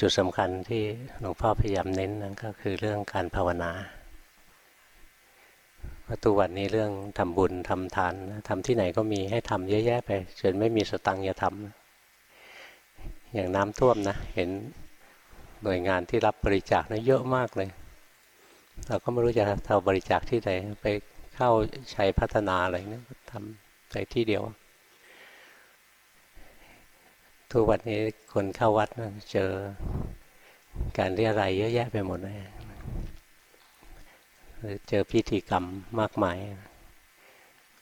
จุดสำคัญที่หลวงพ่อพยายามเน้นนั่นก็คือเรื่องการภาวนาเพระทุวันนี้เรื่องทำบุญทำทานทำที่ไหนก็มีให้ทำเยอะแยะไปจนไม่มีสตังค์จะทำอย่างน้ำท่วมนะ เห็นหน่วยงานที่รับบริจาคนะเยอะมากเลย เราก็ไม่รู้จะเอาบริจาคที่ไหนไปเข้าใช้พัฒนาอะไรนะทำใส่ที่เดียวทุกวันนี้คนเข้าวัดนะเจอ การเรียอะไรเยอะแยะไปหมดเลยเจอพิธีกรรมมากมาย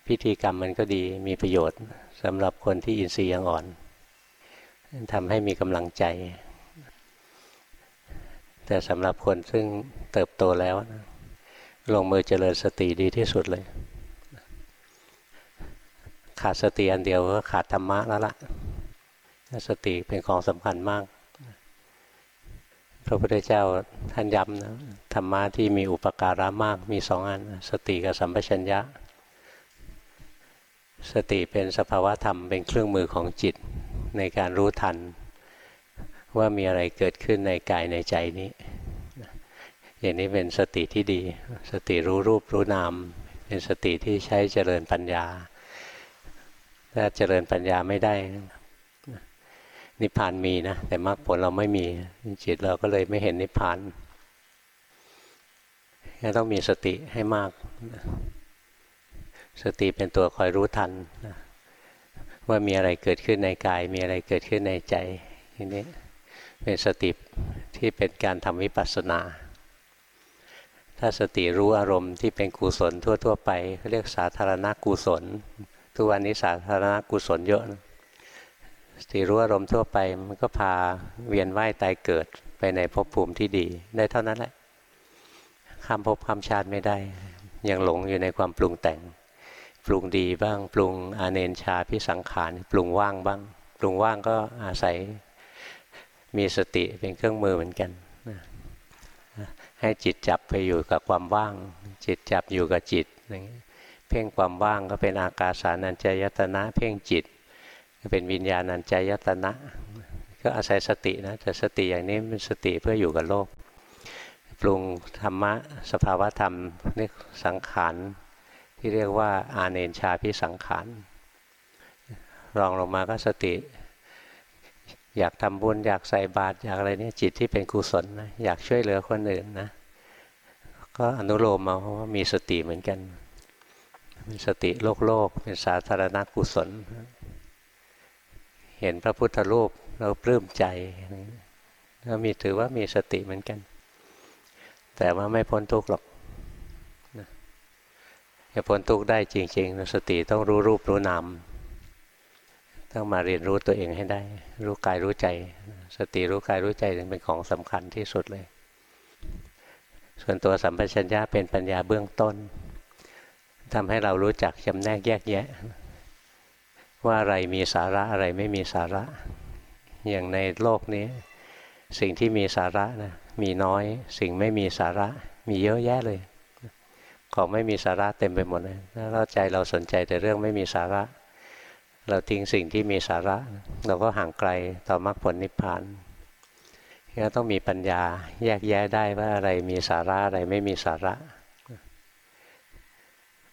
พิธีกรรมมันก็ดีมีประโยชน์สำหรับคนที่อินทรีย์ยังอ่อนทำให้มีกำลังใจ แต่สำหรับคนซึ่งเติบโตแล้วนะลงมือเจริญสติดีที่สุดเลย ขาดสติอันเดียวก็ขาดธรรมะแล้วละ่ะ สติเป็นของสำคัญมาก พระพุทธเจ้าท่านย้ำนะธรรมะที่มีอุปการะมากมีสองอันสติกับสัมปชัญญะ สติเป็นสภาวะธรรมเป็นเครื่องมือของจิตในการรู้ทัน ว่ามีอะไรเกิดขึ้นในกายในใจนี้อย่างนี้เป็นสติที่ดี สติรู้รูปรู้นาม เป็นสติที่ใช้เจริญปัญญา ถ้าเจริญปัญญาไม่ได้ นิพพานมีนะแต่มรรคผลเราไม่มีจิตเราก็เลยไม่เห็นนิพพานก็ต้องมีสติให้มาก สติเป็นตัวคอยรู้ทันว่ามีอะไรเกิดขึ้นในกาย มีอะไรเกิดขึ้นในใจทีนี้เป็นสติที่เป็นการทำวิปัสสนา ถ้าสติรู้อารมณ์ที่เป็นกุศลทั่ว ๆ ไปเขาเรียกสาธารณกุศล ทุกวันนี้สาธารณกุศลเยอะนะ สติรู้อารมณ์ทั่วไปมันก็พาเวียนว่ายตายเกิดไปในภพภูมิที่ดี ได้เท่านั้นแหละข้ามภพข้ามชาติไม่ได้ ยังหลงอยู่ในความปรุงแต่ง ปรุงดีบ้าง ปรุงอาเนนชาพิสังขารปรุงว่างบ้าง ปรุงว่างก็อาศัยมีสติเป็นเครื่องมือเหมือนกันให้จิตจับไปอยู่กับความว่าง จิตจับอยู่กับจิตเพ่งความว่างก็เป็นอากาสานัญจยตนะ เพ่งจิต เป็นวิญญาณัญจายตนะ ก็อาศัยสตินะแต่สติอย่างนี้เป็นสติเพื่ออยู่กับโลก ปรุงธรรมะสภาวะธรรมนี่สังขารที่เรียกว่าอาเนนชาพิสังขารรองลงมาก็สติ อยากทำบุญอยากใส่บาตรอยากอะไรเนี่ยจิตที่เป็นกุศลนะอยากช่วยเหลือคนอื่นนะก็อนุโลมมาเพราะว่ามีสติเหมือนกันเป็นสติโลกโลกเป็นสาธารณกุศล เห็นพระพุทธรูปเราปลื้มใจก็มีถือว่ามีสติเหมือนกัน แต่ว่าไม่พ้นทุกข์หรอกจะพ้นทุกข์ได้จริง ๆ สติต้องรู้รูปรู้นามต้องมาเรียนรู้ตัวเองให้ได้ รู้กายรู้ใจ สติรู้กายรู้ใจเป็นของสำคัญที่สุดเลย ส่วนตัวสัมปชัญญะเป็นปัญญาเบื้องต้นทำให้เรารู้จักจำแนกแยกแยะ ว่าอะไรมีสาระอะไรไม่มีสาระ อย่างในโลกนี้ สิ่งที่มีสาระนะมีน้อย สิ่งไม่มีสาระ มีเยอะแยะเลย ของไม่มีสาระเต็มไปหมดเลยแล้วใจเราสนใจแต่เรื่องไม่มีสาระ เราทิ้งสิ่งที่มีสาระ เราก็ห่างไกลต่อมรรคผลนิพพานก็ต้องมีปัญญาแยกแยะได้ว่าอะไรมีสาระอะไรไม่มีสาระ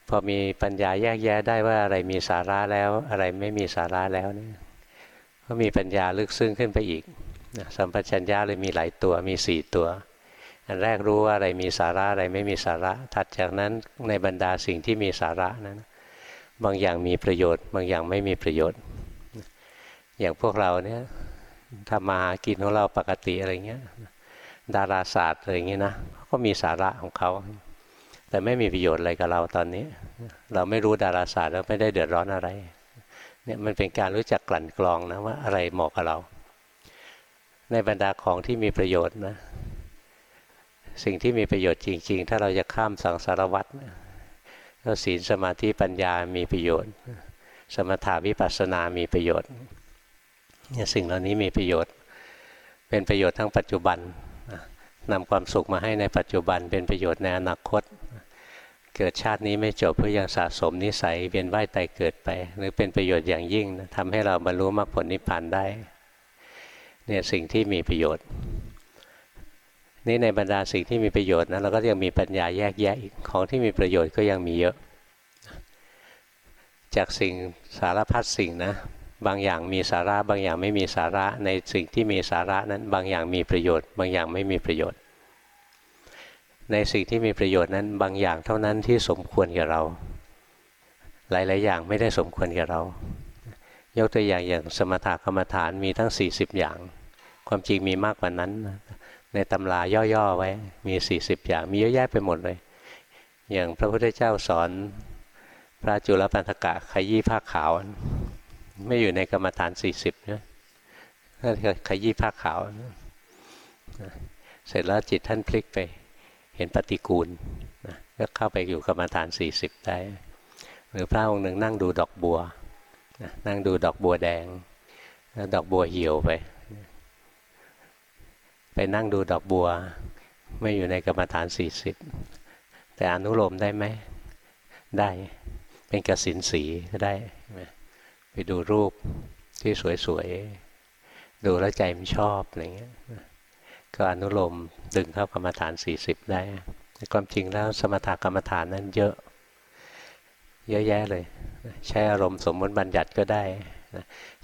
พอมีปัญญาแยกแยะได้ว่าอะไรมีสาระแล้ว อะไรไม่มีสาระแล้วเนี่ยก็มีปัญญาลึกซึ้งขึ้นไปอีกสัมปชัญญะเลยมีหลายตัวมีสี่ตัวอันแรกรู้ว่าอะไรมีสาระอะไรไม่มีสาระ ถัดจากนั้นในบรรดาสิ่งที่มีสาระนั้น บางอย่างมีประโยชน์ บางอย่างไม่มีประโยชน์ อย่างพวกเราเนี่ยทำมาหากินของเราปกติอะไรเงี้ยดาราศาสตร์อะไรเงี้ยนะก็มีสาระของเขา แต่ไม่มีประโยชน์อะไรกับเราตอนนี้ เราไม่รู้ดาราศาสตร์แล้วไม่ได้เดือดร้อนอะไรเนี่ยมันเป็นการรู้จักกลั่นกรองนะว่าอะไรเหมาะกับเรา ในบรรดาของที่มีประโยชน์นะ สิ่งที่มีประโยชน์จริง ๆ ถ้าเราจะข้ามสังสารวัฏก็ศีลสมาธิปัญญามีประโยชน์ สมถาวิปัสสนามีประโยชน์เนี่ยสิ่งเหล่านี้มีประโยชน์ เป็นประโยชน์ทั้งปัจจุบันนำความสุขมาให้ในปัจจุบัน เป็นประโยชน์ในอนาคต เกิดชาตินี้ไม่จบเพื่อยังสะสมนิสัยเวียนว่ายตายเกิดไป หรือเป็นประโยชน์อย่างยิ่งทำให้เราบรรลุมรรคผลนิพพานได้เนี่ยสิ่งที่มีประโยชน์ นี่ในบรรดาสิ่งที่มีประโยชน์นะเราก็ยังมีปัญญาแยกแยะอีกของที่มีประโยชน์ก็ยังมีเยอะ จากสิ่งสารพัดสิ่งนะบางอย่างมีสาระบางอย่างไม่มีสาระในสิ่งที่มีสาระนั้น บางอย่างมีประโยชน์ บางอย่างไม่มีประโยชน์ ในสิ่งที่มีประโยชน์นั้นบางอย่างเท่านั้นที่สมควรกับเรา หลาย ๆ อย่างไม่ได้สมควรกับเรา ยกตัวอย่างอย่างสมถกรรมฐานมีทั้ง 40 อย่าง ความจริงมีมากกว่านั้น ในตำราย่อ ๆ ไว้มี 40 อย่าง มีเยอะแยะไปหมดเลย อย่างพระพุทธเจ้าสอนพระจุลปันธกะขยี้ผ้าขาว ไม่อยู่ในกรรมฐานสี่สิบนขยี้ผ้าขาว เสร็จแล้วจิตท่านพลิกไป เห็นปฏิกูลนะก็เข้าไปอยู่กรรมฐานสี่สิบได้ หรือพระองค์หนึ่งนั่งดูดอกบัวนะนั่งดูดอกบัวแดงแล้วดอกบัวเหี่ยวไป ไปนั่งดูดอกบัว ไม่อยู่ในกรรมฐานสี่สิบแต่อนุโลมได้ไหมได้เป็นกสินสีก็ได้ ไปดูรูปที่สวยๆ ดูแล้วใจมันชอบอะไรเงี้ย ก็อนุโลมดึงเข้ากรรมฐาน 40 ได้ความจริงแล้วสมถกรรมฐานนั้นเยอะ เยอะแยะเลย ใช้อารมณ์สมมติบัญญัติก็ได้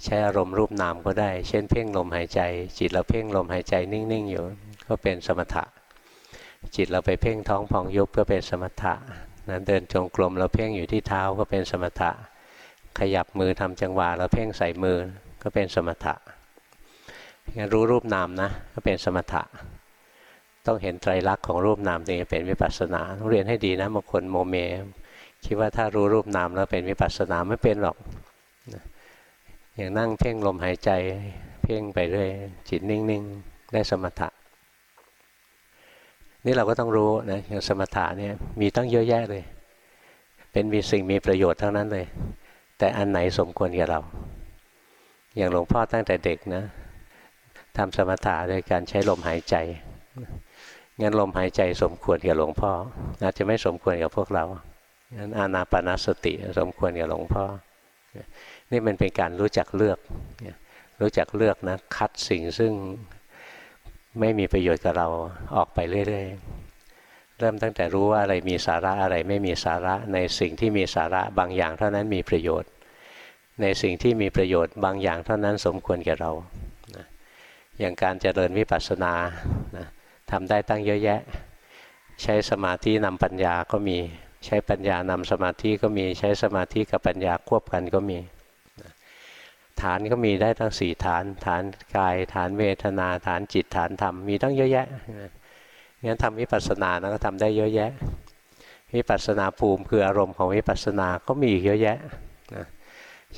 ใช้อารมณ์รูปนามก็ได้ เช่นเพ่งลมหายใจ จิตเราเพ่งลมหายใจนิ่งๆอยู่ก็เป็นสมถะ จิตเราไปเพ่งท้องพองยุบก็เป็นสมถะนะเดินจงกรมเราเพ่งอยู่ที่เท้าก็เป็นสมถะ ขยับมือทำจังหวะแล้วเพ่งใส่มือก็เป็นสมถะ งั้นรู้รูปนามนะก็เป็นสมถะ ต้องเห็นไตรลักษณ์ของรูปนามถึงจะเป็นวิปัสสนาต้องเรียนให้ดีนะบางคนโมเม คิดว่าถ้ารู้รูปนามแล้วเป็นวิปัสสนาไม่เป็นหรอกอย่างนั่งเพ่งลมหายใจเพ่งไปเรื่อยจิตนิ่งๆ ได้สมถะ นี่เราก็ต้องรู้นะอย่างสมถะเนี่ยมีตั้งเยอะแยะเลย เป็นมีสิ่งมีประโยชน์ทั้งนั้นเลย แต่อันไหนสมควรกับเรา อย่างหลวงพ่อตั้งแต่เด็กนะ ทำสมถะโดยการใช้ลมหายใจ งั้นลมหายใจสมควรกับหลวงพ่อ อาจจะไม่สมควรกับพวกเรา งั้นอานาปนาสติสมควรกับหลวงพ่อ นี่มันเป็นการรู้จักเลือก รู้จักเลือกนะคัดสิ่งซึ่งไม่มีประโยชน์กับเราออกไปเรื่อยๆ เริ่มตั้งแต่รู้ว่าอะไรมีสาระอะไรไม่มีสาระในสิ่งที่มีสาระบางอย่างเท่านั้นมีประโยชน์ ในสิ่งที่มีประโยชน์บางอย่างเท่านั้นสมควรแก่เรา อย่างการเจริญวิปัสสนานะทำได้ตั้งเยอะแยะ ใช้สมาธินำปัญญาก็มีใช้ปัญญานำสมาธิก็มีใช้สมาธิกับปัญญาควบกันก็มี ฐานก็มีได้ทั้งสี่ฐาน ฐานกาย ฐานเวทนา ฐานจิตฐานธรรมมีตั้งเยอะแยะงั้นทำวิปัสสนานะก็ทำได้เยอะแยะวิปัสสนาภูมิคืออารมณ์ของวิปัสสนาก็มีอีกเยอะแยะนะ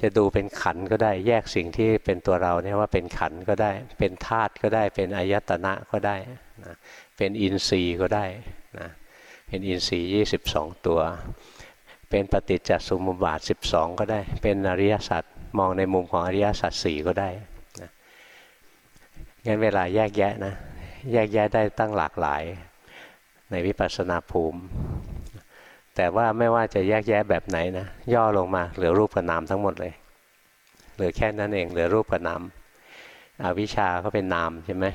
จะดูเป็นขันก็ได้ แยกสิ่งที่เป็นตัวเราเนี่ยว่าเป็นขันก็ได้ เป็นธาตุก็ได้ เป็นอายตนะก็ได้นะเป็นอินทรีย์ก็ได้นะเป็นอินทรีย์ยี่สิบสองตัว เป็นปฏิจจสมุปบาทสิบสองก็ได้ เป็นอริยสัจมองในมุมของอริยสัจสี่ก็ได้นะงั้นเวลาแยกแยะนะแยกแยะได้ตั้งหลากหลายในวิปัสสนาภูมิ แต่ว่าไม่ว่าจะแยกแยะแบบไหนนะย่อลงมาเหลือรูปกับนามทั้งหมดเลย เหลือแค่นั้นเองเหลือรูปกับนามอวิชชาก็เป็นนามใช่ไหม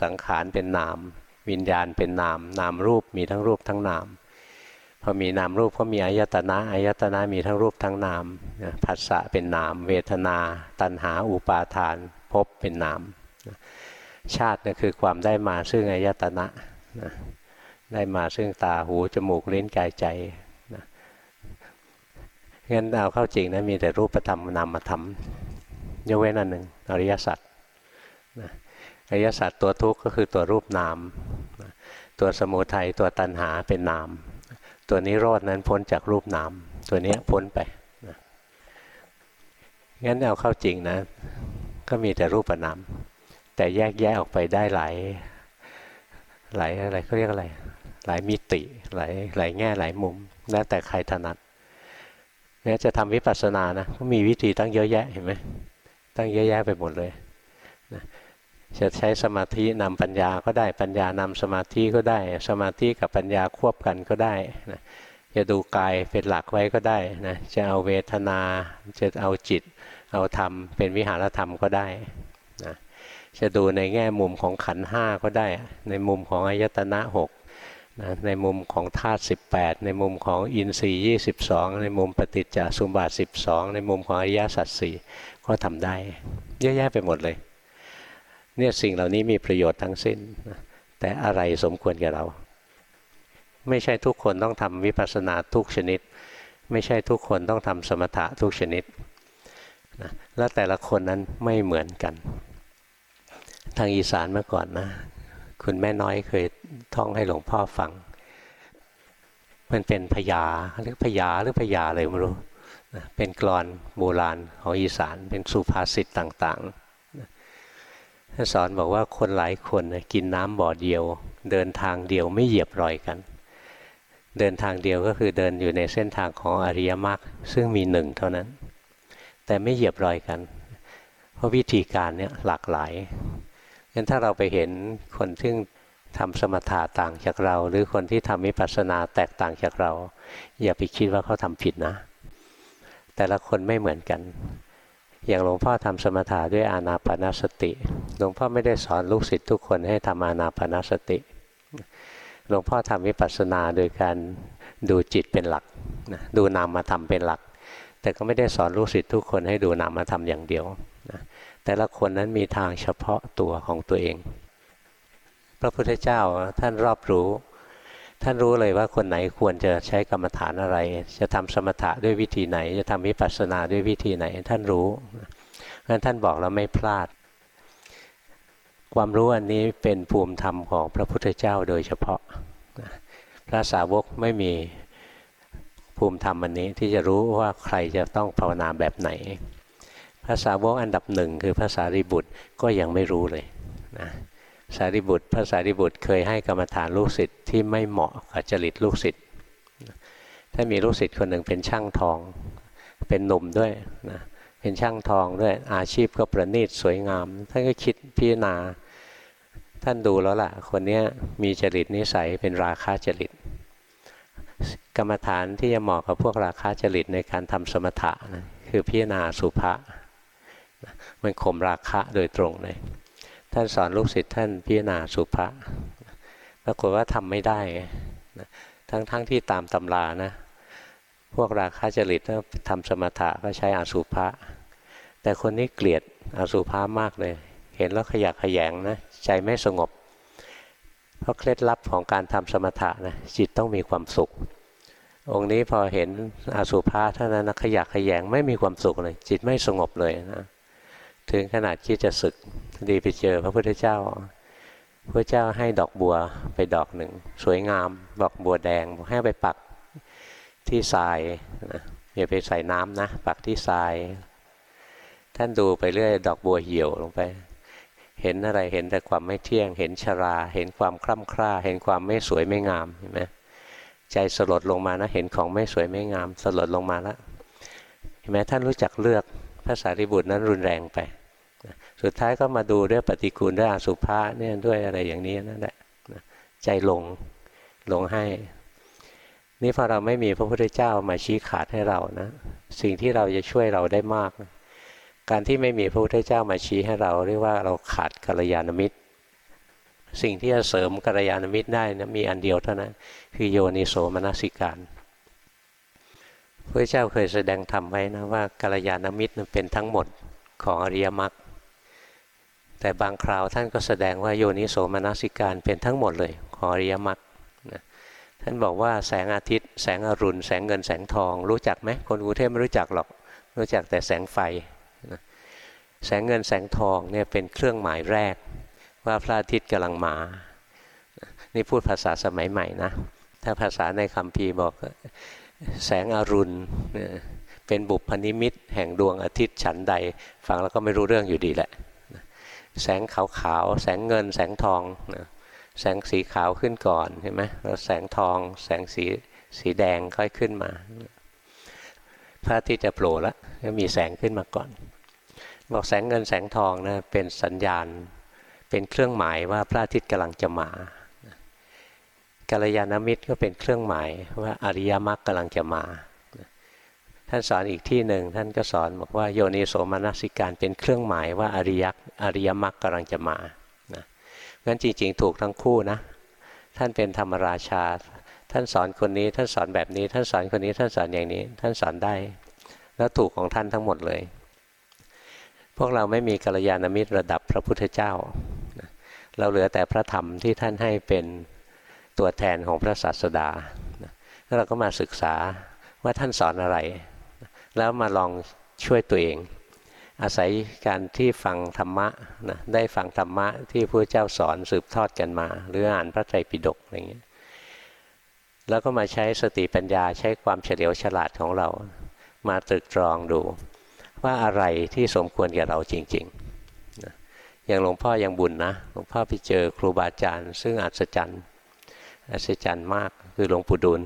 สังขารเป็นนาม วิญญาณเป็นนาม นามรูปมีทั้งรูปทั้งนามพอมีนามรูปก็มีอายตนะอายตนะมีทั้งรูปทั้งนามผัสสะเป็นนาม เวทนา ตัณหาอุปาทานภพเป็นนาม ชาตินี่คือความได้มาซึ่งอายตนะนะ ได้มาซึ่งตาหูจมูกลิ้นกายใจนะงั้นเอาเข้าจริงนะมีแต่รูปธรรมนามธรรมยกเว้นอันหนึ่งอริยสัจนะอริยสัจตัวทุกข์ก็คือตัวรูปนามนะตัวสมุทัยตัวตัณหาเป็นนาม ตัวนิโรดนั้นพ้นจากรูปนาม ตัวนี้พ้นไปนะงั้นเอาเข้าจริงนะ ก็มีแต่รูปนาม แต่แยกแยะออกไปได้หลายหลายอะไรเขาเรียกอะไร หลายมิติหลายหลายแง่หลายมุมแล้วแต่ใครถนัดเนี่ยจะทำวิปัสสนานะก็มีวิธีตั้งเยอะแยะเห็นไหมตั้งเยอะแยะไปหมดเลยนะจะใช้สมาธินำปัญญาก็ได้ปัญญานำสมาธิก็ได้ สมาธิกับปัญญาควบกันก็ได้นะจะดูกายเป็นหลักไว้ก็ได้นะจะเอาเวทนาจะเอาจิต เอาธรรม เป็นวิหารธรรมก็ได้นะจะดูในแง่มุมของขันห้าก็ได้ ในมุมของอายตนะหก นะในมุมของธาตุสิในมุมของอินทรีย์ยีในมุมปฏิจจสมบัติ 12 ในมุมของอริยสัจสี่ก็ทำได้ เยอะแยะไปหมดเลยเนี่ยสิ่งเหล่านี้มีประโยชน์ทั้งสิ้น แต่อะไรสมควรแก่เรา ไม่ใช่ทุกคนต้องทำวิปัสสนาทุกชนิด ไม่ใช่ทุกคนต้องทำสมถะทุกชนิดนะแล้วแต่ละคนนั้นไม่เหมือนกัน ทางอีสานเมื่อก่อนนะ คุณแม่น้อยเคยท่องให้หลวงพ่อฟัง มันเป็นพยาหรือพยาหรือพยาอะไรไม่รู้เป็นกรอนโบราณของอีสานเป็นสุภาษิตต่างๆท่านสอนบอกว่าคนหลายคนกินน้ำบ่อเดียว เดินทางเดียวไม่เหยียบรอยกัน เดินทางเดียวก็คือเดินอยู่ในเส้นทางของอริยมรรคซึ่งมีหนึ่งเท่านั้น แต่ไม่เหยียบรอยกัน เพราะวิธีการเนี่ยหลากหลาย งั้นถ้าเราไปเห็นคนที่ทำสมถะต่างจากเรา หรือคนที่ทำวิปัสสนาแตกต่างจากเรา อย่าไปคิดว่าเขาทำผิดนะ แต่ละคนไม่เหมือนกัน อย่างหลวงพ่อทำสมถะด้วยอานาปนาสติ หลวงพ่อไม่ได้สอนลูกศิษย์ทุกคนให้ทำอานาปนาสติ หลวงพ่อทำวิปัสสนาโดยการดูจิตเป็นหลัก ดูนามมาทำเป็นหลัก แต่ก็ไม่ได้สอนลูกศิษย์ทุกคนให้ดูนามมาทำอย่างเดียว แต่ละคนนั้นมีทางเฉพาะตัวของตัวเอง พระพุทธเจ้าท่านรอบรู้ ท่านรู้เลยว่าคนไหนควรจะใช้กรรมฐานอะไร จะทำสมถะด้วยวิธีไหน จะทำวิปัสสนาด้วยวิธีไหน ท่านรู้เพราะฉะนั้นท่านบอกแล้วไม่พลาด ความรู้อันนี้เป็นภูมิธรรมของพระพุทธเจ้าโดยเฉพาะ พระสาวกไม่มีภูมิธรรมอันนี้ที่จะรู้ว่าใครจะต้องภาวนาแบบไหน พระสาวกอันดับหนึ่งคือพระสารีบุตรก็ยังไม่รู้เลยนะสารีบุตรพระสารีบุตรเคยให้กรรมฐานลูกศิษย์ที่ไม่เหมาะกับจริตลูกศิษย์ถ้ามีลูกศิษย์คนหนึ่งเป็นช่างทอง เป็นหนุ่มด้วยนะเป็นช่างทองด้วยอาชีพก็ประณีตสวยงาม ท่านก็คิดพิจารณา ท่านดูแล้วล่ะ คนนี้มีจริตนิสัยเป็นราคาจริต กรรมฐานที่จะเหมาะกับพวกราคาจริตในการทำสมถะนะคือพิจารณาสุภะ มันข่มราคะโดยตรงเลย ท่านสอนลูกศิษย์ท่านพิจารณาสุภาษปรากฏว่าทำไม่ได้ทั้งๆทที่ตามตำรานะ พวกราคาจริตทำสมถะก็ใช้อสุภะแต่คนนี้เกลียดอสุภามากเลย เห็นแล้วขยักขยงนะใจไม่สงบ เพราะเคล็ดลับของการทำสมถะนะจิตต้องมีความสุข องค์นี้พอเห็นอสุภาเท่านั้นนะขยักขยงไม่มีความสุขเลย จิตไม่สงบเลยนะ ถึงขนาดคิดจะศึกดีไปเจอพระพุทธเจ้าพระเจ้าให้ดอกบัวไปดอกหนึ่ง สวยงามดอกบัวแดงให้ไปปักที่ทรายนะอย่าไปใส่น้ำนะ ปักที่ทราย ท่านดูไปเรื่อยดอกบัวเหี่ยวลงไป เห็นอะไรเห็นแต่ความไม่เที่ยง เห็นชรา เห็นความคล่ำคร่า เห็นความไม่สวยไม่งามเห็นไหมใจสลดลงมานะ เห็นของไม่สวยไม่งาม สลดลงมาแล้วเห็นไหมท่านรู้จักเลือก พระสารีบุตรนั้นรุนแรงไป สุดท้ายก็มาดูด้วยปฏิกูลด้วยอสุภะเนี่ยด้วยอะไรอย่างนี้นั่นแหละใจลงลงให้ นี่พอเราไม่มีพระพุทธเจ้ามาชี้ขาดให้เรานะ สิ่งที่เราจะช่วยเราได้มากการที่ไม่มีพระพุทธเจ้ามาชี้ให้เราเรียกว่าเราขาดกัลยาณมิตร สิ่งที่จะเสริมกัลยาณมิตรได้นะมีอันเดียวเท่านั้นคือโยนิโสมนสิการ พระเจ้าเคยแสดงธรรมไว้นะว่ากัลยาณมิตรเป็นทั้งหมดของอริยมรรคแต่บางคราวท่านก็แสดงว่าโยนิโสมนสิการเป็นทั้งหมดเลยของอริยมรรคท่านบอกว่าแสงอาทิตย์ แสงอรุณ แสงเงินแสงทอง รู้จักไหมคนกรุงเทพไม่รู้จักหรอก รู้จักแต่แสงไฟ แสงเงินแสงทองเนี่ยเป็นเครื่องหมายแรก ว่าพระอาทิตย์กำลังมา นี่พูดภาษาสมัยใหม่นะ ถ้าภาษาในคำพีบอก แสงอรุณเป็นบุพนิมิตแห่งดวงอาทิตย์ฉันใด ฟังแล้วก็ไม่รู้เรื่องอยู่ดีแหละ แสงขาวๆ แสงเงิน แสงทองแสงสีขาวขึ้นก่อนเห็นไหมแล้วแสงทอง แสงสีสีแดงค่อยขึ้นมา พระอาทิตย์จะโผล่แล้วก็มีแสงขึ้นมาก่อน บอกแสงเงินแสงทองนะเป็นสัญญาณ เป็นเครื่องหมายว่าพระอาทิตย์กำลังจะมา กัลยาณมิตรก็เป็นเครื่องหมายว่าอริยมรรคกำลังจะมา ท่านสอนอีกที่หนึ่งท่านก็สอนบอกว่าโยนิโสมนสิการเป็นเครื่องหมายว่าอริยอริยมรรคกำลังจะมานะงั้นจริง ๆ ถูกทั้งคู่นะ ท่านเป็นธรรมราชา ท่านสอนคนนี้ ท่านสอนแบบนี้ ท่านสอนคนนี้ ท่านสอนอย่างนี้ ท่านสอนได้ แล้วถูกของท่านทั้งหมดเลย พวกเราไม่มีกัลยาณมิตรระดับพระพุทธเจ้า เราเหลือแต่พระธรรมที่ท่านให้เป็น ตัวแทนของพระศาสดาแล้วเราก็มาศึกษาว่าท่านสอนอะไร แล้วมาลองช่วยตัวเอง อาศัยการที่ฟังธรรมะนะได้ฟังธรรมะที่พระเจ้าสอนสืบทอดกันมา หรืออ่านพระไตรปิฎกอะไรเงี้ยแล้วก็มาใช้สติปัญญาใช้ความเฉลียวฉลาดของเรา มาตรึกตรองดู ว่าอะไรที่สมควรแก่เราจริงๆนะอย่างหลวงพ่อยังบุญนะหลวงพ่อไปเจอครูบาอาจารย์ ซึ่งอัศจรรย์ อัศจรรย์มากคือหลวงปู่ดูล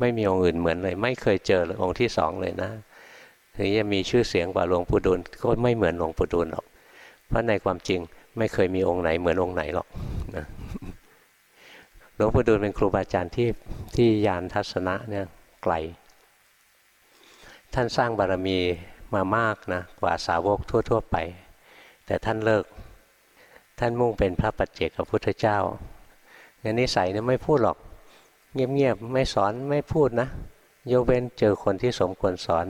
ไม่มีองค์อื่นเหมือนเลย ไม่เคยเจอองค์ที่สองเลยนะถึงจะมีชื่อเสียงกว่าหลวงปู่ดูลก็ไม่เหมือนหลวงปู่ดูลหรอก เพราะในความจริงไม่เคยมีองค์ไหนเหมือนองค์ไหนหรอกนะหลวงปู่ดูลเป็นครูบาอาจารย์ที่ที่ยานทัศนะเนี่ยไกล ท่านสร้างบารมีมามากนะกว่าสาวกทั่ว ๆ ไป แต่ท่านเลิก ท่านมุ่งเป็นพระปัจเจกพุทธเจ้า งั้นนิสัยเนี่ยไม่พูดหรอก เงียบๆไม่สอนไม่พูดนะยกเว้นเจอคนที่สมควรสอน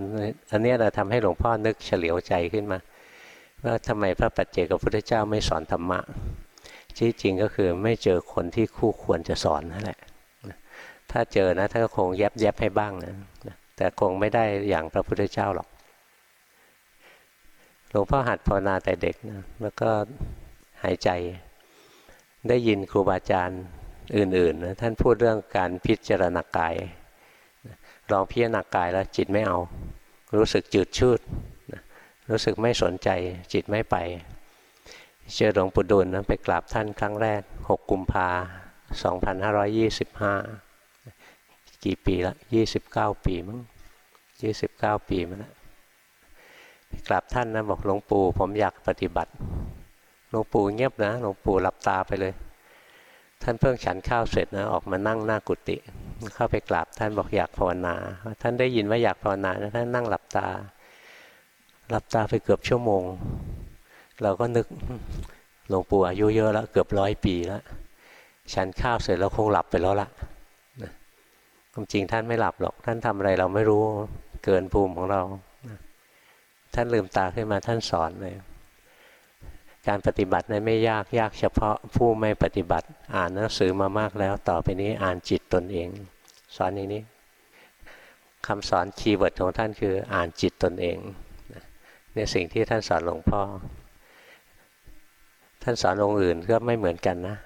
อันนี้เราทำให้หลวงพ่อนึกเฉลียวใจขึ้นมาว่าทำไมพระปัจเจกพุทธเจ้าไม่สอนธรรมะที่จริงก็คือไม่เจอคนที่คู่ควรจะสอนนั่นแหละถ้าเจอนะท่านก็คงแยบแยบให้บ้างนะแต่คงไม่ได้อย่างพระพุทธเจ้าหรอกหลวงพ่อหัดภาวนาแต่เด็กนะแล้วก็หายใจได้ยินครูบาอาจารย์ อื่นๆนะท่านพูดเรื่องการพิจารณากายลองพิจารณากายแล้วจิตไม่เอา รู้สึกจืดชืดรู้สึกไม่สนใจจิตไม่ไป เจอหลวงปู่ดูลนะไปกราบท่านครั้งแรก 6 กุมภา2525 กี่ปีละ29 ปีมั้ง29 ปีมาแล้วกราบท่านนะบอกหลวงปู่ผมอยากปฏิบัติหลวงปู่เงียบนะหลวงปู่หลับตาไปเลย ท่านเพิ่งฉันข้าวเสร็จนะออกมานั่งหน้ากุฏิเข้าไปกราบท่านบอกอยากภาวนา ท่านได้ยินว่าอยากภาวนาท่านนั่งหลับตา หลับตาไปเกือบชั่วโมง เราก็นึกหลวงปู่อายุเยอะแล้วเกือบร้อยปีแล้วฉันข้าวเสร็จแล้วคงหลับไปแล้วละความจริงท่านไม่หลับหรอก ท่านทำอะไรเราไม่รู้เกินภูมิของเรา ท่านลืมตาขึ้นมาท่านสอนเลย การปฏิบัตินั้นไม่ยากยากเฉพาะผู้ไม่ปฏิบัติ อ่านหนังสือมามากแล้ว ต่อไปนี้อ่านจิตตนเอง สอนอย่างนี้คำสอน keyword ของท่านคืออ่านจิตตนเองเนี่ยสิ่งที่ท่านสอนหลวงพ่อ ท่านสอนองค์อื่นก็ไม่เหมือนกันนะ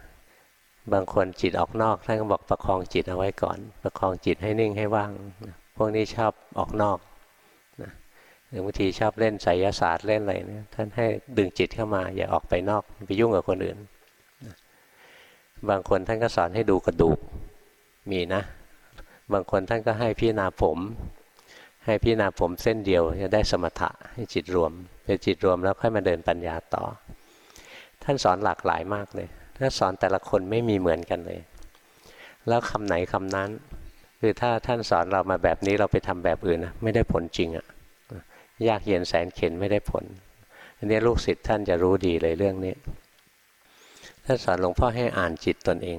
บางคนจิตออกนอกท่านก็บอกประคองจิตเอาไว้ก่อน ประคองจิตให้นิ่งให้ว่าง พวกนี้ชอบออกนอก หรือบางทีชอบเล่นไสยศาสตร์เล่นอะไรเนี่ยท่านให้ดึงจิตเข้ามา อย่าออกไปนอกไปยุ่งกับคนอื่น บางคนท่านก็สอนให้ดูกระดูกมีนะ บางคนท่านก็ให้พิจารณาผม ให้พิจารณาผมเส้นเดียวจะได้สมถะให้จิตรวมเป็นจิตรวมแล้วค่อยมาเดินปัญญาต่อ ท่านสอนหลากหลายมากเลยท่าสอนแต่ละคนไม่มีเหมือนกันเลย แล้วคำไหนคำนั้น คือถ้าท่านสอนเรามาแบบนี้เราไปทำแบบอื่นนะไม่ได้ผลจริงอะ่ะ ยากเย็นแสนเข็นไม่ได้ผลอันนี้ลูกศิษย์ท่านจะรู้ดีเลยเรื่องนี้ท่านสอนหลวงพ่อให้อ่านจิตตนเอง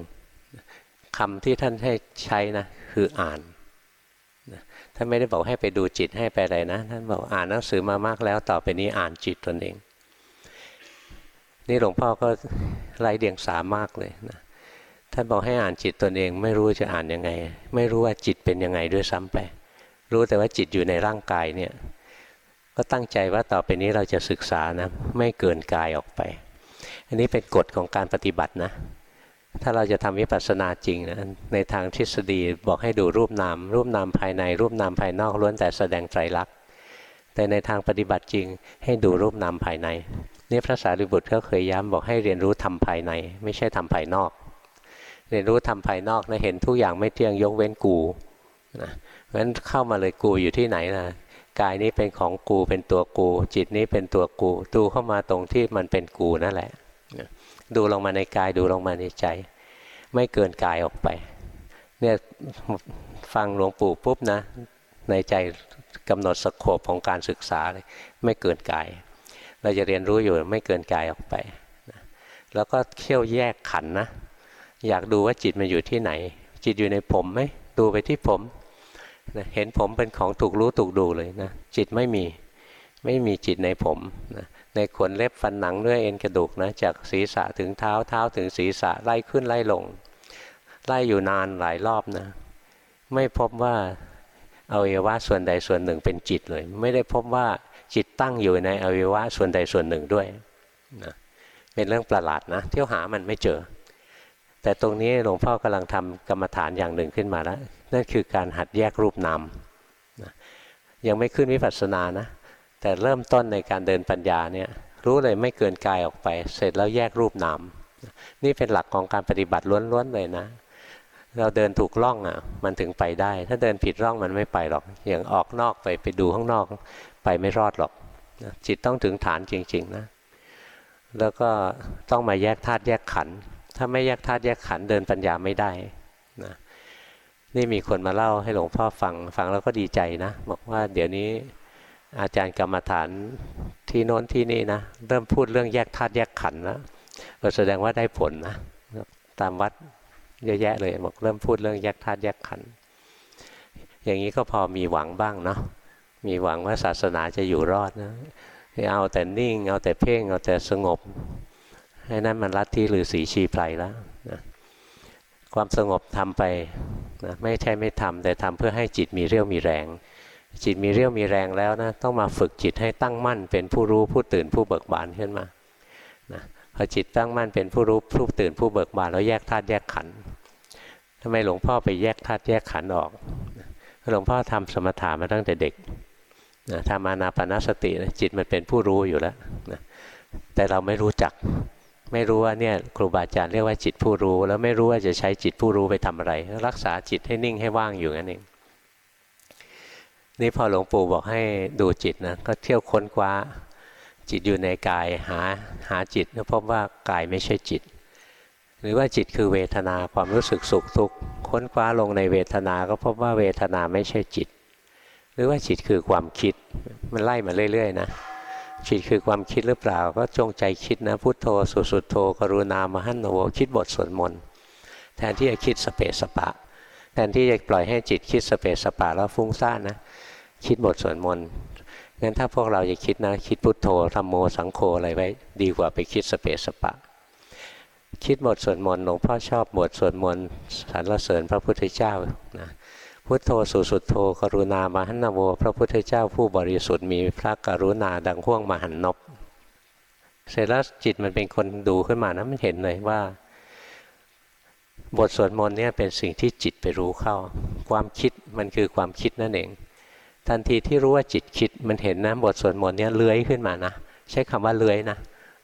คำที่ท่านให้ใช้นะคืออ่านท่านไม่ได้บอกให้ไปดูจิตให้ไปอะไรนะ ท่านบอกอ่านหนังสือมามากแล้ว ต่อไปนี้อ่านจิตตนเอง นี่หลวงพ่อก็ไร้เดียงสามากเลยนะท่านบอกให้อ่านจิตตนเองไม่รู้จะอ่านยังไง ไม่รู้ว่าจิตเป็นยังไงด้วยซ้ำไป รู้แต่ว่าจิตอยู่ในร่างกายเนี่ย ก็ตั้งใจว่าต่อไปนี้เราจะศึกษานะไม่เกินกายออกไป อันนี้เป็นกฎของการปฏิบัตินะ ถ้าเราจะทำวิปัสสนาจริงนะในทางทฤษฎีบอกให้ดูรูปนาม รูปนามภายใน รูปนามภายนอกล้วนแต่แสดงไตรลักษณ์แต่ในทางปฏิบัติจริงให้ดูรูปนามภายในนี่พระสารีบุตรก็เคยย้ำบอกให้เรียนรู้ทำภายใน ไม่ใช่ทำภายนอก เรียนรู้ทำภายนอกนะเห็นทุกอย่างไม่เที่ยงยกเว้นกูนะเพราะฉะนั้นเข้ามาเลยกูอยู่ที่ไหนนะ กายนี้เป็นของกูเป็นตัวกู จิตนี้เป็นตัวกูดูเข้ามาตรงที่มันเป็นกูนั่นแหละ ดูลงมาในกายดูลงมาในใจ ไม่เกินกายออกไปเนี่ยฟังหลวงปู่ปุ๊บนะ ในใจกำหนดสโคปของการศึกษาเลยไม่เกินกาย เราจะเรียนรู้อยู่ไม่เกินกายออกไปแล้วก็เที่ยวแยกขันนะ อยากดูว่าจิตมันอยู่ที่ไหน จิตอยู่ในผมไหมดูไปที่ผม นะเห็นผมเป็นของถูกรู้ถูกดูเลยนะจิตไม่มีไม่มีจิตในผมนะในขนเล็บฟันหนังเนื้อเอ็นกระดูกนะจากศีรษะถึงเท้าเท้าถึงศีรษะไล่ขึ้นไล่ลง ไล่อยู่นานหลายรอบนะ ไม่พบว่าอวัยวะส่วนใดส่วนหนึ่งเป็นจิตเลย ไม่ได้พบว่าจิตตั้งอยู่ในอวัยวะส่วนใดส่วนหนึ่งด้วยนะเป็นเรื่องประหลาดนะเที่ยวหามันไม่เจอ แต่ตรงนี้หลวงพ่อกำลังทำกรรมฐานอย่างหนึ่งขึ้นมาแล้ว นั่นคือการหัดแยกรูปนามนะยังไม่ขึ้นวิปัสสนานะ แต่เริ่มต้นในการเดินปัญญาเนี่ยรู้เลยไม่เกินกายออกไป เสร็จแล้วแยกรูปนามนี่เป็นหลักของการปฏิบัติล้วนๆเลยนะ เราเดินถูกล่องอะ มันถึงไปได้ ถ้าเดินผิดร่องมันไม่ไปหรอก อย่างออกนอกไปไปดูข้างนอก ไปไม่รอดหรอกนะจิตต้องถึงฐานจริง ๆนะ แล้วก็ต้องมาแยกธาตุแยกขันธ์ถ้าไม่แยกธาตุแยกขันธ์เดินปัญญาไม่ได้นะ นี่มีคนมาเล่าให้หลวงพ่อฟังฟังแล้วก็ดีใจนะบอกว่าเดี๋ยวนี้อาจารย์กรรมฐานที่โน้นที่นี่นะเริ่มพูดเรื่องแยกธาตุแยกขันธ์แล้วก็แสดงว่าได้ผลนะตามวัดเยอะแยะเลยบอกเริ่มพูดเรื่องแยกธาตุแยกขันธ์อย่างนี้ก็พอมีหวังบ้างเนาะมีหวังว่าศาสนาจะอยู่รอดนะเอาแต่นิ่ง เอาแต่เพ่งเอาแต่สงบให้นั่นมันลัทธิหรือสีชีไพรแล้วนะ ความสงบทำไปนะไม่ใช่ไม่ทำแต่ทำเพื่อให้จิตมีเรี่ยวมีแรง จิตมีเรี่ยวมีแรงแล้วนะต้องมาฝึกจิตให้ตั้งมั่น เป็นผู้รู้ผู้ตื่นผู้เบิกบานขึ้นมานะพอจิตตั้งมั่นเป็นผู้รู้ผู้ตื่นผู้เบิกบานแล้วแยกธาตุแยกขันธ์ทำไมหลวงพ่อไปแยกธาตุแยกขันธ์ออกหลวงพ่อทำสมถะมาตั้งแต่เด็กนะทำอานาปนสตินะจิตมันเป็นผู้รู้อยู่แล้วนะแต่เราไม่รู้จัก ไม่รู้ว่าเนี่ยครูบาอาจารย์เรียกว่าจิตผู้รู้ แล้วไม่รู้ว่าจะใช้จิตผู้รู้ไปทำอะไร รักษาจิตให้นิ่งให้ว่างอยู่นั่นเองนี่พอหลวงปู่บอกให้ดูจิตนะก็เที่ยวค้นคว้าจิตอยู่ในกายหาหาจิตก็พบว่ากายไม่ใช่จิต หรือว่าจิตคือเวทนาความรู้สึกสุขทุกข์ค้นคว้าลงในเวทนาก็พบว่าเวทนาไม่ใช่จิต หรือว่าจิตคือความคิดมันไล่มาเรื่อยๆนะ จิตคือความคิดหรือเปล่า ก็จงใจคิดนะพุทโธสุสุโธกรุณามหันโนคิดบทสวดมนต์แทนที่จะคิดสเปสปะ แทนที่จะปล่อยให้จิตคิดสเปสปะแล้วฟุ้งซ่านนะคิดบทสวดมนต์งั้นถ้าพวกเราจะคิดนะคิดพุทโธธรรมโมสังโฆอะไรไว้ ดีกว่าไปคิดสเปสปะ คิดบทสวดมนต์หลวงพ่อชอบบทสวดมนต์สรรเสริญพระพุทธเจ้านะ พุทโธสุสุโธกรุณามหันนโวพระพุทธเจ้าผู้บริสุทธิ์มีพระกรุณาดังห่วงมหันนบเสร็จแล้วจิตมันเป็นคนดูขึ้นมานะมันเห็นเลยว่า บทสวดมนต์เนี่ยเป็นสิ่งที่จิตไปรู้เข้า ความคิดมันคือความคิดนั่นเอง ทันทีที่รู้ว่าจิตคิดมันเห็นนะบทสวดมนต์เนี่ยเลื้อยขึ้นมานะใช้คำว่าเลื้อยนะ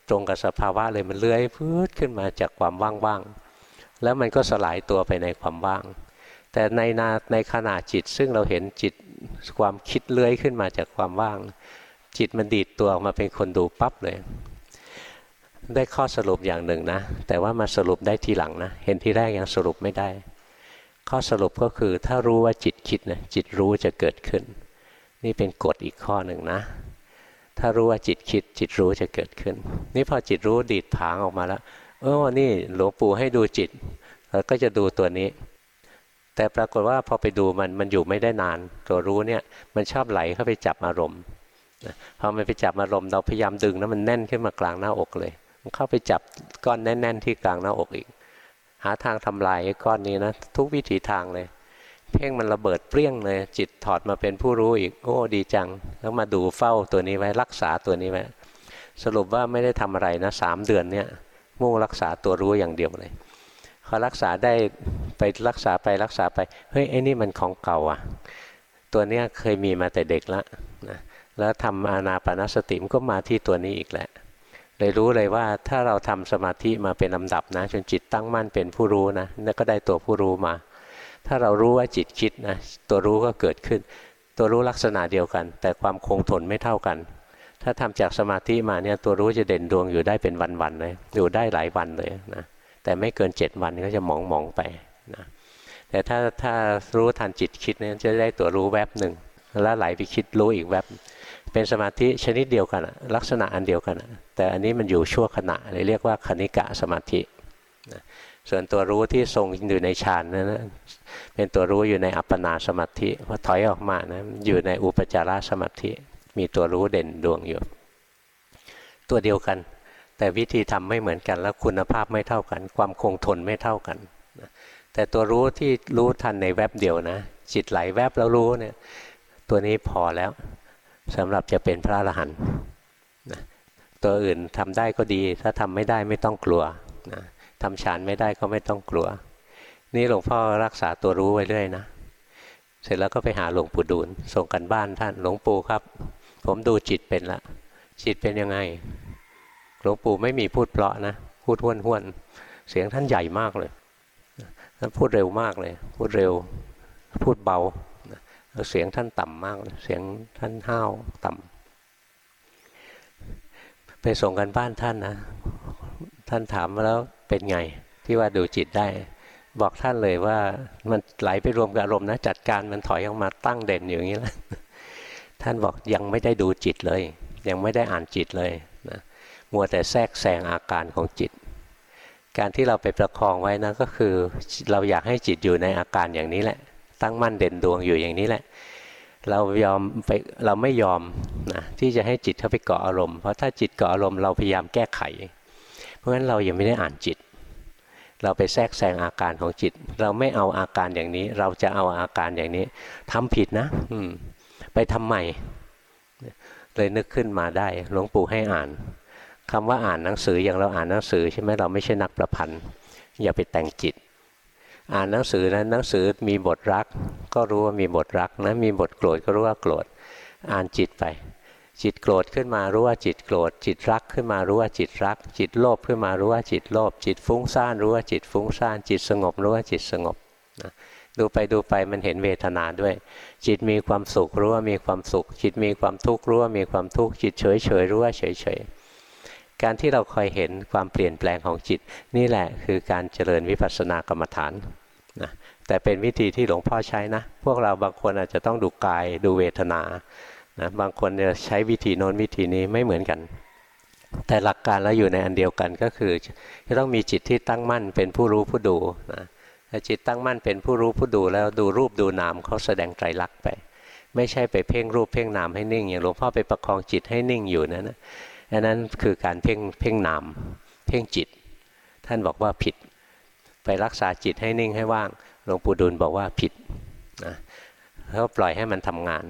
ตรงกับสภาวะเลยมันเลื้อยพื้นขึ้นมาจากความว่างๆแล้วมันก็สลายตัวไปในความว่าง แต่ในนาในขณะจิต ซึ่งเราเห็นจิตความคิดเลื้อยขึ้นมาจากความว่าง จิตมันดีดตัวออกมาเป็นคนดูปั๊บเลย ได้ข้อสรุปอย่างหนึ่งนะ แต่ว่ามาสรุปได้ทีหลังนะ เห็นทีแรกยังสรุปไม่ได้ ข้อสรุปก็คือถ้ารู้ว่าจิตคิดนะจิตรู้จะเกิดขึ้น นี่เป็นกฎอีกข้อหนึ่งนะ ถ้ารู้ว่าจิตคิด จิตรู้จะเกิดขึ้น นี่พอจิตรู้ดีดผางออกมาแล้วเออนี่หลวงปู่ให้ดูจิตเราก็จะดูตัวนี้ แต่ปรากฏว่าพอไปดูมันมันอยู่ไม่ได้นาน ตัวรู้เนี่ยมันชอบไหลเข้าไปจับอารมณ์พอมันไปจับอารมณ์เราพยายามดึงแล้วมันแน่นขึ้นมากลางหน้าอกเลย มันเข้าไปจับก้อนแน่น ๆ ที่กลางหน้าอกอีก หาทางทำลายก้อนนี้นะทุกวิถีทางเลย เพ่งมันระเบิดเปรี้ยงเลย จิตถอดมาเป็นผู้รู้อีกโอ้ดีจัง แล้วมาดูเฝ้าตัวนี้ไว้รักษาตัวนี้ไว้สรุปว่าไม่ได้ทำอะไรนะสามเดือนเนี่ยมุ่งรักษาตัวรู้อย่างเดียวเลย เขารักษาได้ไปรักษาไปรักษาไปเฮ้ยไอ้นี่มันของเก่าอะ ตัวเนี้ยเคยมีมาแต่เด็กละนะแล้วทำอานาปนสติมก็มาที่ตัวนี้อีกแหละเลยรู้เลยว่าถ้าเราทำสมาธิมาเป็นลำดับนะจนจิตตั้งมั่นเป็นผู้รู้นะนั่นก็ได้ตัวผู้รู้มา ถ้าเรารู้ว่าจิตคิดนะตัวรู้ก็เกิดขึ้น ตัวรู้ลักษณะเดียวกัน แต่ความคงทนไม่เท่ากัน ถ้าทำจากสมาธิมาเนี่ยตัวรู้จะเด่นดวงอยู่ได้เป็นวันๆเลยอยู่ได้หลายวันเลยนะ แต่ไม่เกินเจ็ดวันก็จะมองมองไปนะแต่ถ้าถ้ารู้ทันจิตคิดเนี่ยจะได้ตัวรู้แวบหนึ่งแล้วไหลไปคิดรู้อีกแวบเป็นสมาธิชนิดเดียวกัน ลักษณะอันเดียวกัน แต่อันนี้มันอยู่ชั่วขณะเลยเรียกว่าคณิกะสมาธินะส่วนตัวรู้ที่ทรงอยู่ในฌานนั้นเป็นตัวรู้อยู่ในอัปปนาสมาธิพอถอยออกมานะอยู่ในอุปจารสมาธิ มีตัวรู้เด่นดวงอยู่ ตัวเดียวกัน แต่วิธีทำไม่เหมือนกัน แล้วคุณภาพไม่เท่ากัน ความคงทนไม่เท่ากันแต่ตัวรู้ที่รู้ทันในแวบเดียวนะจิตไหลแวบแล้วรู้เนี่ย ตัวนี้พอแล้วสำหรับจะเป็นพระอรหันต์ตัวอื่นทำได้ก็ดี ถ้าทำไม่ได้ไม่ต้องกลัวนะทำฌานไม่ได้ก็ไม่ต้องกลัว นี่หลวงพ่อรักษาตัวรู้ไว้เรื่อยนะ เสร็จแล้วก็ไปหาหลวงปู่ดูลส่งกันบ้านท่านหลวงปู่ครับ ผมดูจิตเป็นละ จิตเป็นยังไง หลวงปู่ไม่มีพูดเพราะนะพูดห้วนห้วนเสียงท่านใหญ่มากเลยท่านพูดเร็วมากเลย พูดเร็ว พูดเบาเสียงท่านต่ำมากเสียงท่านห้าวต่ำไปส่งกันบ้านท่านนะท่านถามมาแล้วเป็นไงที่ว่าดูจิตได้ บอกท่านเลยว่ามันไหลไปรวมกับอารมณ์นะจัดการมันถอยออกมาตั้งเด่นอย่างนี้แล้วท่านบอกยังไม่ได้ดูจิตเลย ยังไม่ได้อ่านจิตเลย มัวแต่แทรกแซงอาการของจิต การที่เราไปประคองไว้นะก็คือเราอยากให้จิตอยู่ในอาการอย่างนี้แหละ ตั้งมั่นเด่นดวงอยู่อย่างนี้แหละ เรายอมไปเราไม่ยอมนะที่จะให้จิตเข้าไปเกาะอารมณ์เพราะถ้าจิตเกาะอารมณ์เราพยายามแก้ไข เพราะฉะนั้นเรายังไม่ได้อ่านจิต เราไปแทรกแซงอาการของจิต เราไม่เอาอาการอย่างนี้ เราจะเอาอาการอย่างนี้ทำผิดนะ อืไปทำใหม่เลยนึกขึ้นมาได้หลวงปู่ให้อ่าน คำว่าอ่านหนังสืออย่างเราอ่านหนังสือใช่ไหมเราไม่ใช่นักประพันธ์ อย่าไปแต่งจิต อ่านหนังสือนั้นหนังสือมีบทรัก ก็รู้ว่ามีบทรักนะมีบทโกรธก็รู้ว่าโกรธอ่านจิตไป จิตโกรธขึ้นมารู้ว่าจิตโกรธ จิตรักขึ้นมารู้ว่าจิตรัก จิตโลภขึ้นมารู้ว่าจิตโลภจิตฟุ้งซ่านรู้ว่าจิตฟุ้งซ่านจิตสงบรู้ว่าจิตสงบนะดูไปดูไปมันเห็นเวทนาด้วย จิตมีความสุขรู้ว่ามีความสุข จิตมีความทุกข์รู้ว่ามีความทุกข์จิตเฉยเฉยรู้ว่าเฉยเฉย การที่เราคอยเห็นความเปลี่ยนแปลงของจิต นี่แหละคือการเจริญวิปัสสนากรรมฐานนะแต่เป็นวิธีที่หลวงพ่อใช้นะ พวกเราบางคนอาจจะต้องดูกายดูเวทนานะบางคนจะใช้วิธีโน้นวิธีนี้ไม่เหมือนกัน แต่หลักการแล้วอยู่ในอันเดียวกันก็คือจะต้องมีจิตที่ตั้งมั่นเป็นผู้รู้ผู้ดูนะถ้าจิตตั้งมั่นเป็นผู้รู้ผู้ดูแล้วดูรูปดูนามเขาแสดงไตรลักษณ์ไป ไม่ใช่ไปเพ่งรูปเพ่งนามให้นิ่ง อย่างหลวงพ่อไปประคองจิตให้นิ่งอยู่นั่นนะ อันนั้นคือการเพ่งเพ่งนาม เพ่งจิต ท่านบอกว่าผิด ไปรักษาจิตให้นิ่งให้ว่าง หลวงปู่ดูลบอกว่าผิดนะแล้วปล่อยให้มันทำงาน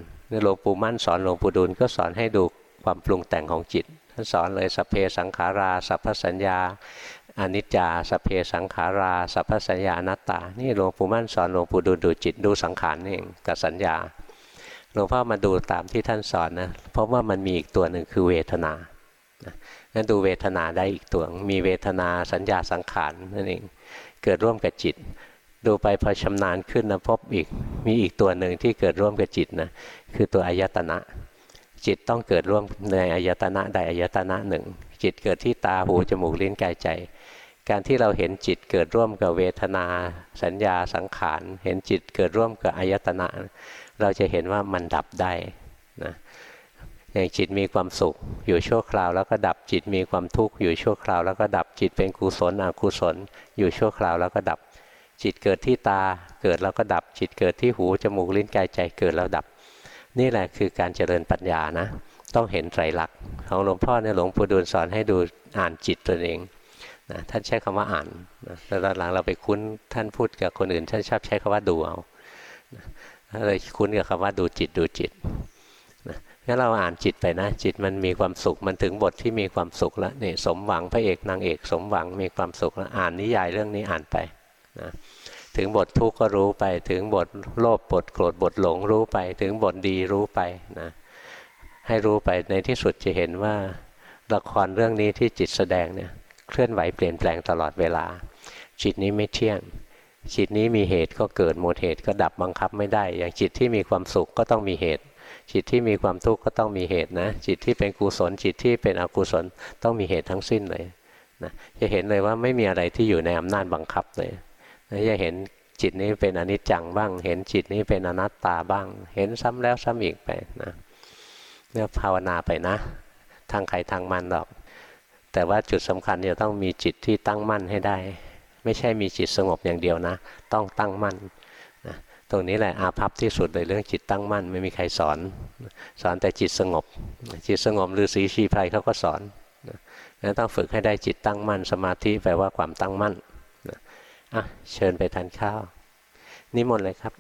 หลวงปู่มั่นสอนหลวงปู่ดูลก็สอนให้ดูความปรุงแต่งของจิต ท่านสอนเลยสเพสังขารา สัพพสัญญาอนิจจาสเพสังขาราสัพพสัญญานัตตา นี่หลวงปู่มั่นสอนหลวงปู่ดูลดูจิตดูสังขารนี่เองกับสัญญาหลวงพ่อมาดูตามที่ท่านสอนนะเพราะว่ามันมีอีกตัวหนึ่งคือเวทนา งั้นดูเวทนาได้อีกตัวมีเวทนาสัญญาสังขารนั่นเองเกิดร่วมกับจิต ดูไปพอชำนาญขึ้นนะพบอีกมีอีกตัวหนึ่งที่เกิดร่วมกับจิตนะคือตัวอายตนะ จิตต้องเกิดร่วมในอายตนะใดอายตนะหนึ่งจิตเกิดที่ตาหูจมูกลิ้นกายใจ การที่เราเห็นจิตเกิดร่วมกับเวทนา สัญญาสังขาร เห็นจิตเกิดร่วมกับอายตนะ เราจะเห็นว่ามันดับได้ อย่างจิตมีความสุข อยู่ชั่วคราวแล้วก็ดับจิตมีความทุกข์อยู่ชั่วคราวแล้วก็ดับจิตเป็นกุศลอกุศล อยู่ชั่วคราวแล้วก็ดับ จิตเกิดที่ตาเกิดแล้วก็ดับ จิตเกิดที่หูจมูกลิ้นกายใจเกิดแล้วดับ นี่แหละคือการเจริญปัญญานะ ต้องเห็นไตรลักษณ์ของหลวงพ่อเนี่ยหลวงปู่ดูลสอนให้ดูอ่านจิตตัวเองนะท่านใช้คำว่าอ่านนะแต่ตอนหลังเราไปคุ้นท่านพูดกับคนอื่นท่านชอบใช้คำว่าดูเอาเลยคุ้นกับคำว่าดูจิตดูจิต งั้นเราอ่านจิตไปนะ จิตมันมีความสุขมันถึงบทที่มีความสุขแล้วนี่สมหวังพระเอกนางเอกสมหวังมีความสุขแล้วอ่านนิยายเรื่องนี้อ่านไปนะถึงบททุกข์ก็รู้ไป ถึงบทโลภบทโกรธบทหลงรู้ไป ถึงบทดีรู้ไปนะให้รู้ไปในที่สุดจะเห็นว่าละครเรื่องนี้ที่จิตแสดงเนี่ยเคลื่อนไหวเปลี่ยนแปลงตลอดเวลา จิตนี้ไม่เที่ยง จิตนี้มีเหตุก็เกิดหมดเหตุก็ดับบังคับไม่ได้ อย่างจิตที่มีความสุขก็ต้องมีเหตุ จิตที่มีความทุกข์ก็ต้องมีเหตุนะ จิตที่เป็นกุศลจิตที่เป็นอกุศลต้องมีเหตุทั้งสิ้นเลยนะจะเห็นเลยว่าไม่มีอะไรที่อยู่ในอำนาจบังคับเลยนะจะเห็นจิตนี้เป็นอนิจจังบ้าง เห็นจิตนี้เป็นอนัตตาบ้าง เห็นซ้ำแล้วซ้ำอีกไปนะเนี่ยภาวนาไปนะ ทางใครทางมันหรอก แต่ว่าจุดสำคัญจะต้องมีจิตที่ตั้งมั่นให้ได้ ไม่ใช่มีจิตสงบอย่างเดียวนะ ต้องตั้งมั่น รงนี้แหละอาภัพที่สุดเลยเรื่องจิตตั้งมั่น ไม่มีใครสอน สอนแต่จิตสงบ จิตสงบหรือสีชีไพรเขาก็สอนนะต้องฝึกให้ได้จิตตั้งมั่น สมาธิแปลว่าความตั้งมั่นอะเชิญไปทานข้าว นิมนต์เลยครับ